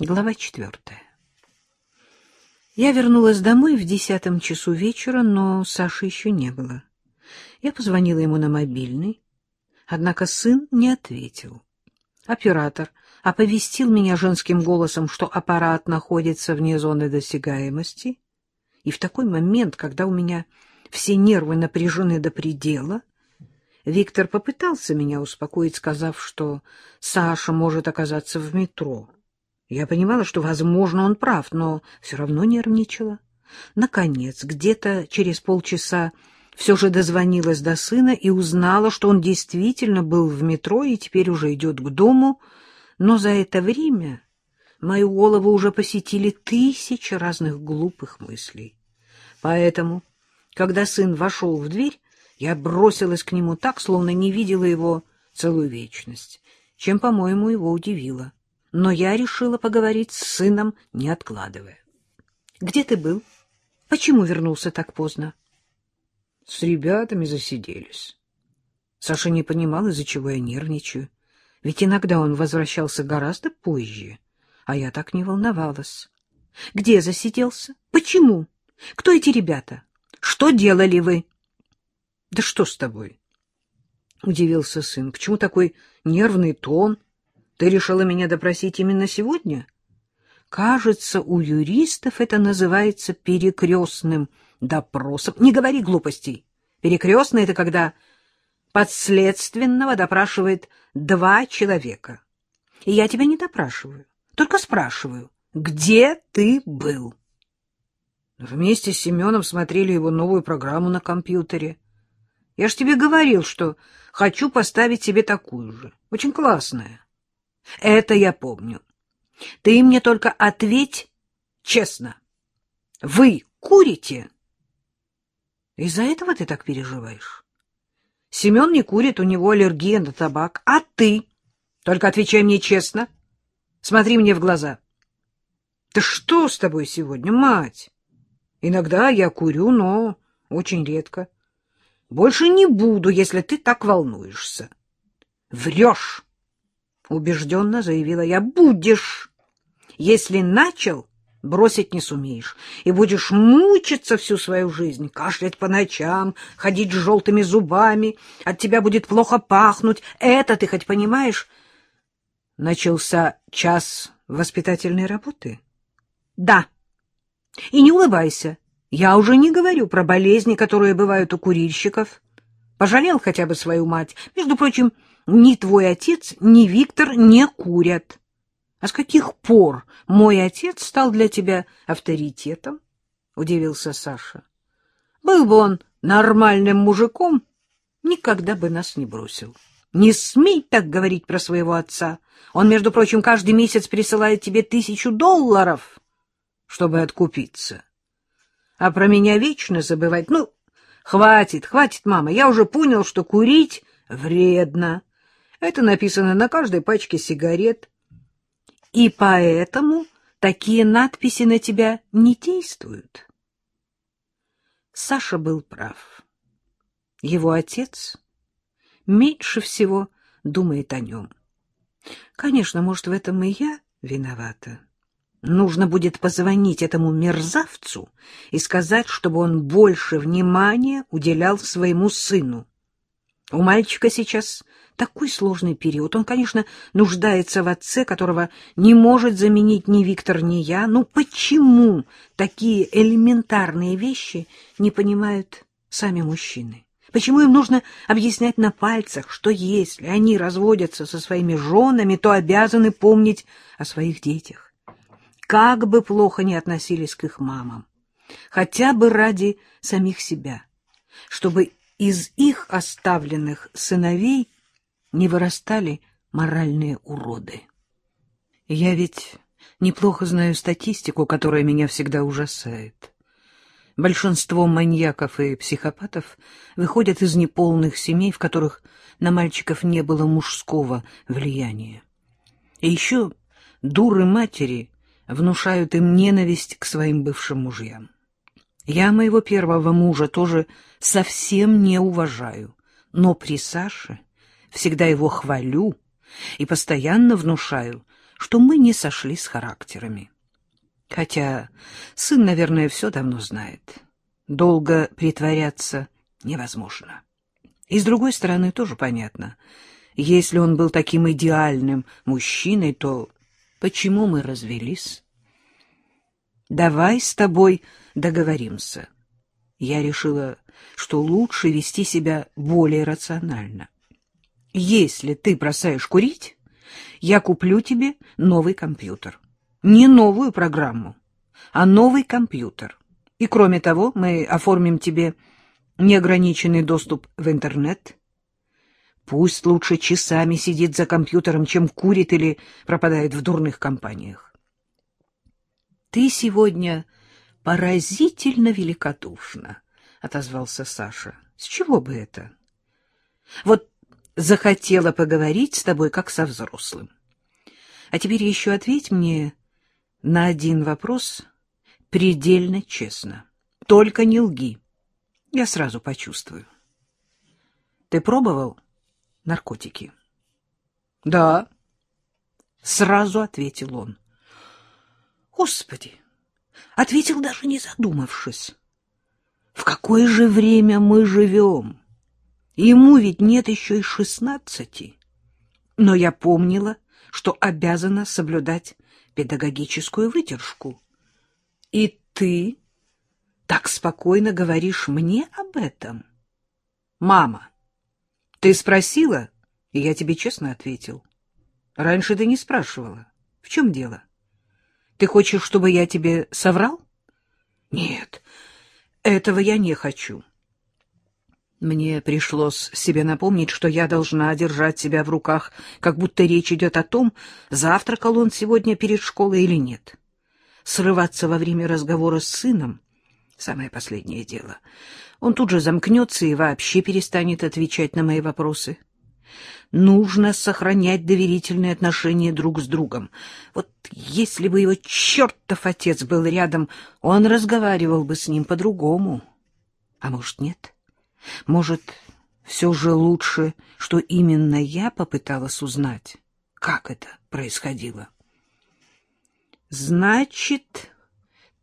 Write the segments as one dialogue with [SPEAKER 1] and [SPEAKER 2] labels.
[SPEAKER 1] Глава четвертая. Я вернулась домой в десятом часу вечера, но Саши еще не было. Я позвонила ему на мобильный, однако сын не ответил. Оператор оповестил меня женским голосом, что аппарат находится вне зоны досягаемости, и в такой момент, когда у меня все нервы напряжены до предела, Виктор попытался меня успокоить, сказав, что Саша может оказаться в метро. Я понимала, что, возможно, он прав, но все равно нервничала. Наконец, где-то через полчаса все же дозвонилась до сына и узнала, что он действительно был в метро и теперь уже идет к дому, но за это время мою голову уже посетили тысячи разных глупых мыслей. Поэтому, когда сын вошел в дверь, я бросилась к нему так, словно не видела его целую вечность, чем, по-моему, его удивило но я решила поговорить с сыном, не откладывая. — Где ты был? Почему вернулся так поздно? — С ребятами засиделись. Саша не понимал, из-за чего я нервничаю. Ведь иногда он возвращался гораздо позже, а я так не волновалась. — Где засиделся? Почему? Кто эти ребята? Что делали вы? — Да что с тобой? — удивился сын. — Почему такой нервный тон? — ты решила меня допросить именно сегодня? Кажется, у юристов это называется перекрестным допросом. Не говори глупостей. Перекрестный — это когда подследственного допрашивает два человека. И я тебя не допрашиваю, только спрашиваю, где ты был? Вместе с Семеном смотрели его новую программу на компьютере. Я ж тебе говорил, что хочу поставить себе такую же. Очень классная. Это я помню. Ты мне только ответь честно. Вы курите? Из-за этого ты так переживаешь? Семен не курит, у него аллергия на табак. А ты? Только отвечай мне честно. Смотри мне в глаза. Да что с тобой сегодня, мать? Иногда я курю, но очень редко. Больше не буду, если ты так волнуешься. Врешь. — убежденно заявила я. — Будешь. Если начал, бросить не сумеешь, и будешь мучиться всю свою жизнь, кашлять по ночам, ходить с желтыми зубами, от тебя будет плохо пахнуть. Это ты хоть понимаешь? Начался час воспитательной работы? — Да. И не улыбайся. Я уже не говорю про болезни, которые бывают у курильщиков. Пожалел хотя бы свою мать. Между прочим, ни твой отец, ни Виктор не курят. А с каких пор мой отец стал для тебя авторитетом? — удивился Саша. — Был бы он нормальным мужиком, никогда бы нас не бросил. Не смей так говорить про своего отца. Он, между прочим, каждый месяц присылает тебе тысячу долларов, чтобы откупиться. А про меня вечно забывать. Ну, хватит, хватит, мама. Я уже понял, что курить вредно. Это написано на каждой пачке сигарет. И поэтому такие надписи на тебя не действуют. Саша был прав. Его отец меньше всего думает о нем. Конечно, может, в этом и я виновата. Нужно будет позвонить этому мерзавцу и сказать, чтобы он больше внимания уделял своему сыну. У мальчика сейчас такой сложный период. Он, конечно, нуждается в отце, которого не может заменить ни Виктор, ни я. Ну почему такие элементарные вещи не понимают сами мужчины? Почему им нужно объяснять на пальцах, что если они разводятся со своими женами, то обязаны помнить о своих детях? Как бы плохо ни относились к их мамам, хотя бы ради самих себя, чтобы из их оставленных сыновей не вырастали моральные уроды. Я ведь неплохо знаю статистику, которая меня всегда ужасает. Большинство маньяков и психопатов выходят из неполных семей, в которых на мальчиков не было мужского влияния. И еще дуры матери внушают им ненависть к своим бывшим мужьям. Я моего первого мужа тоже совсем не уважаю, но при Саше всегда его хвалю и постоянно внушаю, что мы не сошли с характерами. Хотя сын, наверное, все давно знает. Долго притворяться невозможно. И с другой стороны, тоже понятно. Если он был таким идеальным мужчиной, то почему мы развелись? Давай с тобой договоримся. Я решила, что лучше вести себя более рационально. Если ты бросаешь курить, я куплю тебе новый компьютер. Не новую программу, а новый компьютер. И кроме того, мы оформим тебе неограниченный доступ в интернет. Пусть лучше часами сидит за компьютером, чем курит или пропадает в дурных компаниях. Ты сегодня поразительно великодушна, — отозвался Саша. — С чего бы это? Вот захотела поговорить с тобой, как со взрослым. А теперь еще ответь мне на один вопрос предельно честно. Только не лги. Я сразу почувствую. Ты пробовал наркотики? — Да. Сразу ответил он. — Господи! Ответил даже не задумавшись. В какое же время мы живем? Ему ведь нет еще и шестнадцати. Но я помнила, что обязана соблюдать педагогическую выдержку. И ты так спокойно говоришь мне об этом? Мама, ты спросила, и я тебе честно ответил. Раньше ты не спрашивала. В чем дело? Ты хочешь, чтобы я тебе соврал? Нет, этого я не хочу. Мне пришлось себе напомнить, что я должна держать себя в руках, как будто речь идет о том, завтракал он сегодня перед школой или нет. Срываться во время разговора с сыном — самое последнее дело. Он тут же замкнется и вообще перестанет отвечать на мои вопросы. Нужно сохранять доверительные отношения друг с другом. Вот если бы его чертов отец был рядом, он разговаривал бы с ним по-другому. А может, нет? Может, все же лучше, что именно я попыталась узнать, как это происходило? Значит,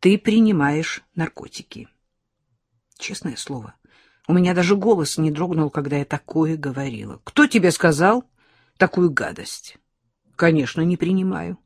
[SPEAKER 1] ты принимаешь наркотики. Честное слово, у меня даже голос не дрогнул, когда я такое говорила. Кто тебе сказал такую гадость? Конечно, не принимаю.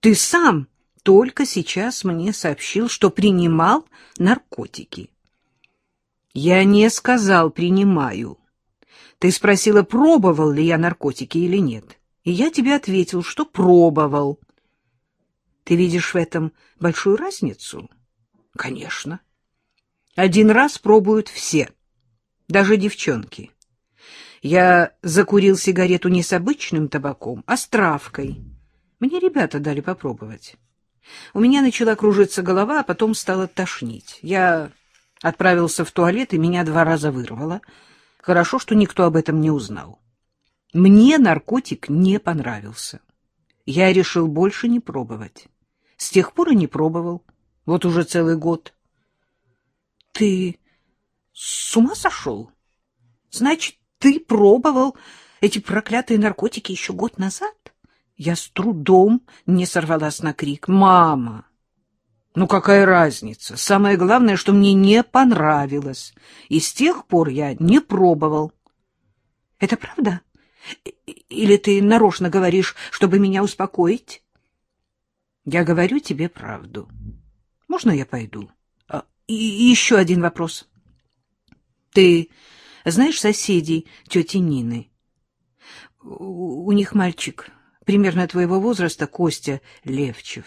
[SPEAKER 1] Ты сам только сейчас мне сообщил, что принимал наркотики. Я не сказал «принимаю». Ты спросила, пробовал ли я наркотики или нет. И я тебе ответил, что пробовал. Ты видишь в этом большую разницу? Конечно. Один раз пробуют все, даже девчонки. Я закурил сигарету не с обычным табаком, а с травкой. Мне ребята дали попробовать. У меня начала кружиться голова, а потом стало тошнить. Я отправился в туалет, и меня два раза вырвало. Хорошо, что никто об этом не узнал. Мне наркотик не понравился. Я решил больше не пробовать. С тех пор и не пробовал. Вот уже целый год. Ты с ума сошел? Значит, ты пробовал эти проклятые наркотики еще год назад? Я с трудом не сорвалась на крик. Мама! Ну, какая разница? Самое главное, что мне не понравилось. И с тех пор я не пробовал. Это правда? Или ты нарочно говоришь, чтобы меня успокоить? Я говорю тебе правду. Можно я пойду? И еще один вопрос. Ты знаешь соседей тети Нины? У, них мальчик примерно твоего возраста, Костя Левчев.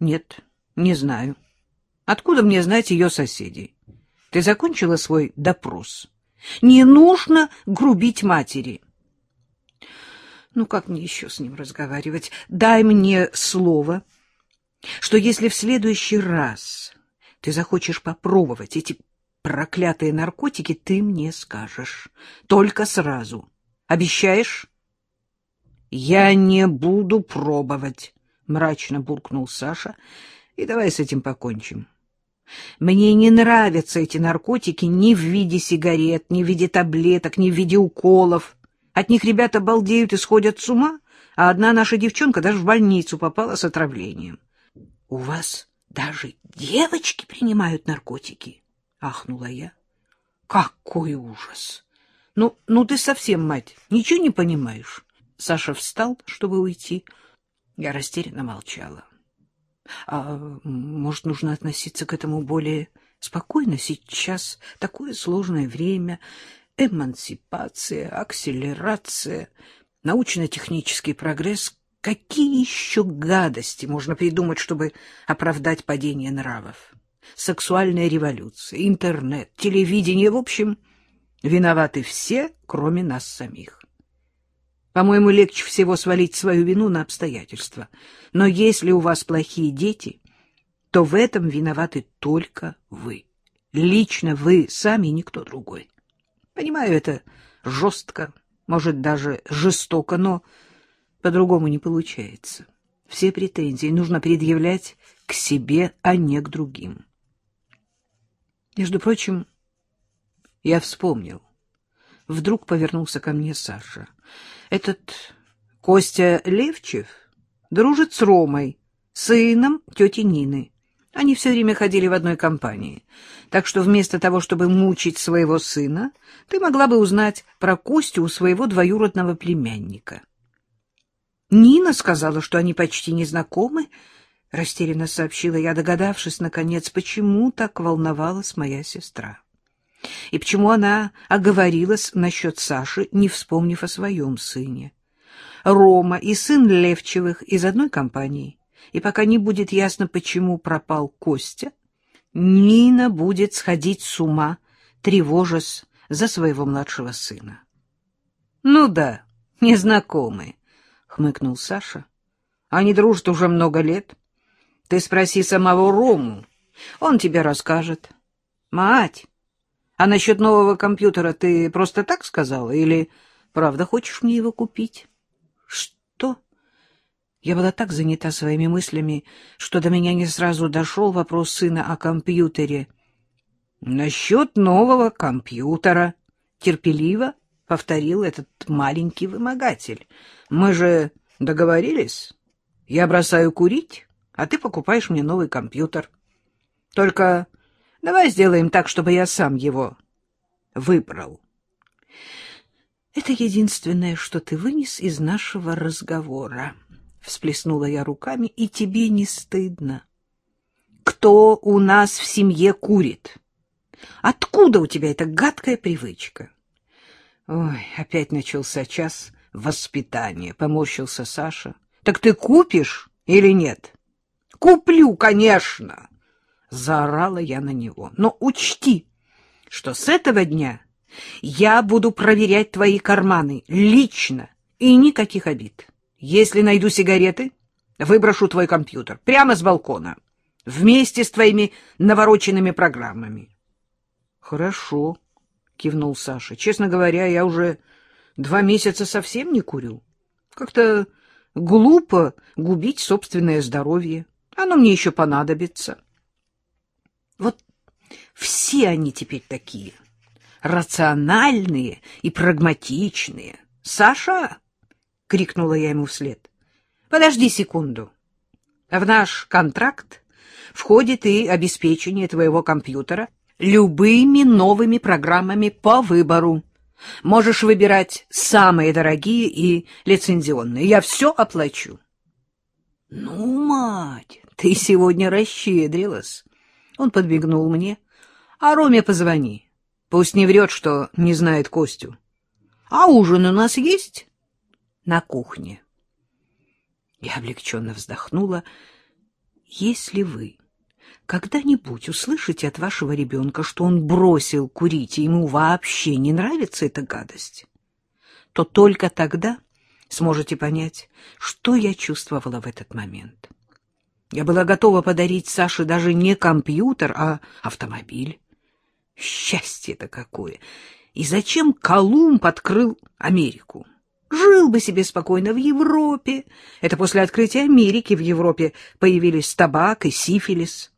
[SPEAKER 1] Нет, не знаю. Откуда мне знать ее соседей? Ты закончила свой допрос? Не нужно грубить матери. Ну, как мне еще с ним разговаривать? Дай мне слово, что если в следующий раз ты захочешь попробовать эти проклятые наркотики, ты мне скажешь. Только сразу. Обещаешь? — Я не буду пробовать, — мрачно буркнул Саша. — И давай с этим покончим. Мне не нравятся эти наркотики ни в виде сигарет, ни в виде таблеток, ни в виде уколов. От них ребята балдеют и сходят с ума, а одна наша девчонка даже в больницу попала с отравлением. — У вас даже девочки принимают наркотики? — ахнула я. — Какой ужас! Ну, ну ты совсем, мать, ничего не понимаешь. Саша встал, чтобы уйти. Я растерянно молчала. А может, нужно относиться к этому более спокойно? Сейчас такое сложное время. Эмансипация, акселерация, научно-технический прогресс. Какие еще гадости можно придумать, чтобы оправдать падение нравов? Сексуальная революция, интернет, телевидение, в общем, виноваты все, кроме нас самих. По-моему, легче всего свалить свою вину на обстоятельства. Но если у вас плохие дети, то в этом виноваты только вы. Лично вы сами, никто другой. Понимаю, это жестко, может, даже жестоко, но по-другому не получается. Все претензии нужно предъявлять к себе, а не к другим. Между прочим, я вспомнил. Вдруг повернулся ко мне Саша. Этот Костя Левчев дружит с Ромой, сыном тети Нины. Они все время ходили в одной компании. Так что вместо того, чтобы мучить своего сына, ты могла бы узнать про Костю у своего двоюродного племянника. Нина сказала, что они почти не знакомы, — растерянно сообщила я, догадавшись, наконец, почему так волновалась моя сестра. И почему она оговорилась насчет Саши, не вспомнив о своем сыне. Рома и сын Левчевых из одной компании. И пока не будет ясно, почему пропал Костя, Нина будет сходить с ума, тревожась за своего младшего сына. — Ну да, незнакомые, — хмыкнул Саша. — Они дружат уже много лет. Ты спроси самого Рому, он тебе расскажет. — Мать! А насчет нового компьютера ты просто так сказала или правда хочешь мне его купить? Что? Я была так занята своими мыслями, что до меня не сразу дошел вопрос сына о компьютере. Насчет нового компьютера, терпеливо повторил этот маленький вымогатель. Мы же договорились. Я бросаю курить, а ты покупаешь мне новый компьютер. Только Давай сделаем так, чтобы я сам его выбрал. Это единственное, что ты вынес из нашего разговора. Всплеснула я руками, и тебе не стыдно. Кто у нас в семье курит? Откуда у тебя эта гадкая привычка? Ой, опять начался час воспитания, поморщился Саша. Так ты купишь или нет? Куплю, конечно. Заорала я на него. Но учти, что с этого дня я буду проверять твои карманы лично и никаких обид. Если найду сигареты, выброшу твой компьютер прямо с балкона вместе с твоими навороченными программами. Хорошо, кивнул Саша. Честно говоря, я уже два месяца совсем не курю. Как-то глупо губить собственное здоровье. Оно мне еще понадобится. Вот все они теперь такие, рациональные и прагматичные. «Саша!» — крикнула я ему вслед. «Подожди секунду. В наш контракт входит и обеспечение твоего компьютера любыми новыми программами по выбору. Можешь выбирать самые дорогие и лицензионные. Я все оплачу». «Ну, мать, ты сегодня расщедрилась». Он подбегнул мне. — А Роме позвони. Пусть не врет, что не знает Костю. — А ужин у нас есть? — На кухне. Я облегченно вздохнула. — Если вы когда-нибудь услышите от вашего ребенка, что он бросил курить, и ему вообще не нравится эта гадость, то только тогда сможете понять, что я чувствовала в этот момент. — я была готова подарить Саше даже не компьютер, а автомобиль. Счастье-то какое! И зачем Колумб открыл Америку? Жил бы себе спокойно в Европе. Это после открытия Америки в Европе появились табак и сифилис.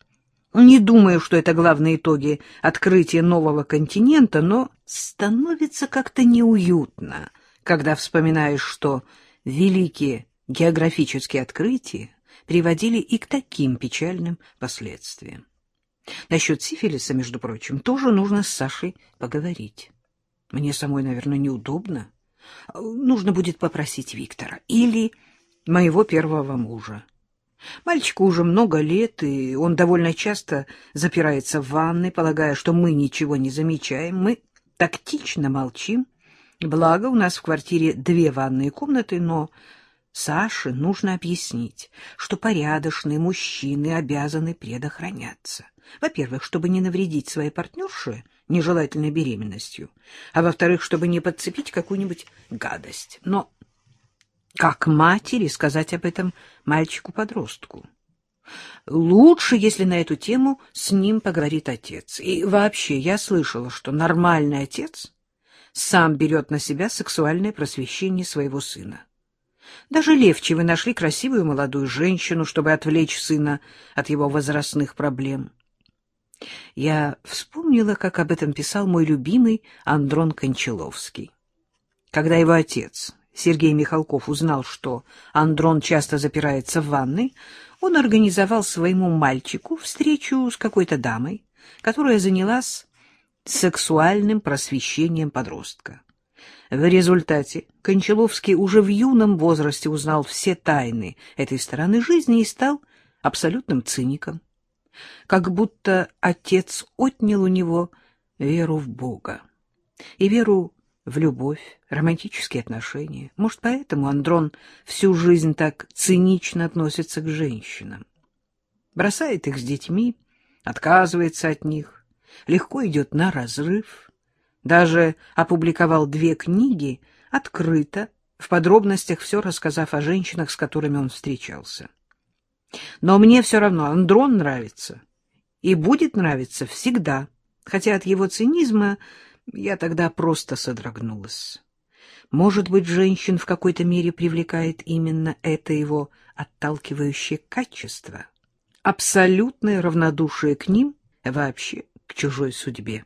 [SPEAKER 1] Не думаю, что это главные итоги открытия нового континента, но становится как-то неуютно, когда вспоминаешь, что великие географические открытия приводили и к таким печальным последствиям. Насчет сифилиса, между прочим, тоже нужно с Сашей поговорить. Мне самой, наверное, неудобно. Нужно будет попросить Виктора или моего первого мужа. Мальчику уже много лет, и он довольно часто запирается в ванной, полагая, что мы ничего не замечаем. Мы тактично молчим. Благо, у нас в квартире две ванные комнаты, но Саше нужно объяснить, что порядочные мужчины обязаны предохраняться. Во-первых, чтобы не навредить своей партнерше нежелательной беременностью, а во-вторых, чтобы не подцепить какую-нибудь гадость. Но как матери сказать об этом мальчику-подростку? Лучше, если на эту тему с ним поговорит отец. И вообще, я слышала, что нормальный отец сам берет на себя сексуальное просвещение своего сына. Даже Левчевы нашли красивую молодую женщину, чтобы отвлечь сына от его возрастных проблем. Я вспомнила, как об этом писал мой любимый Андрон Кончаловский. Когда его отец, Сергей Михалков, узнал, что Андрон часто запирается в ванной, он организовал своему мальчику встречу с какой-то дамой, которая занялась сексуальным просвещением подростка. В результате Кончаловский уже в юном возрасте узнал все тайны этой стороны жизни и стал абсолютным циником. Как будто отец отнял у него веру в Бога и веру в любовь, романтические отношения. Может, поэтому Андрон всю жизнь так цинично относится к женщинам. Бросает их с детьми, отказывается от них, легко идет на разрыв — даже опубликовал две книги открыто, в подробностях все рассказав о женщинах, с которыми он встречался. Но мне все равно Андрон нравится. И будет нравиться всегда. Хотя от его цинизма я тогда просто содрогнулась. Может быть, женщин в какой-то мере привлекает именно это его отталкивающее качество. Абсолютное равнодушие к ним, вообще к чужой судьбе.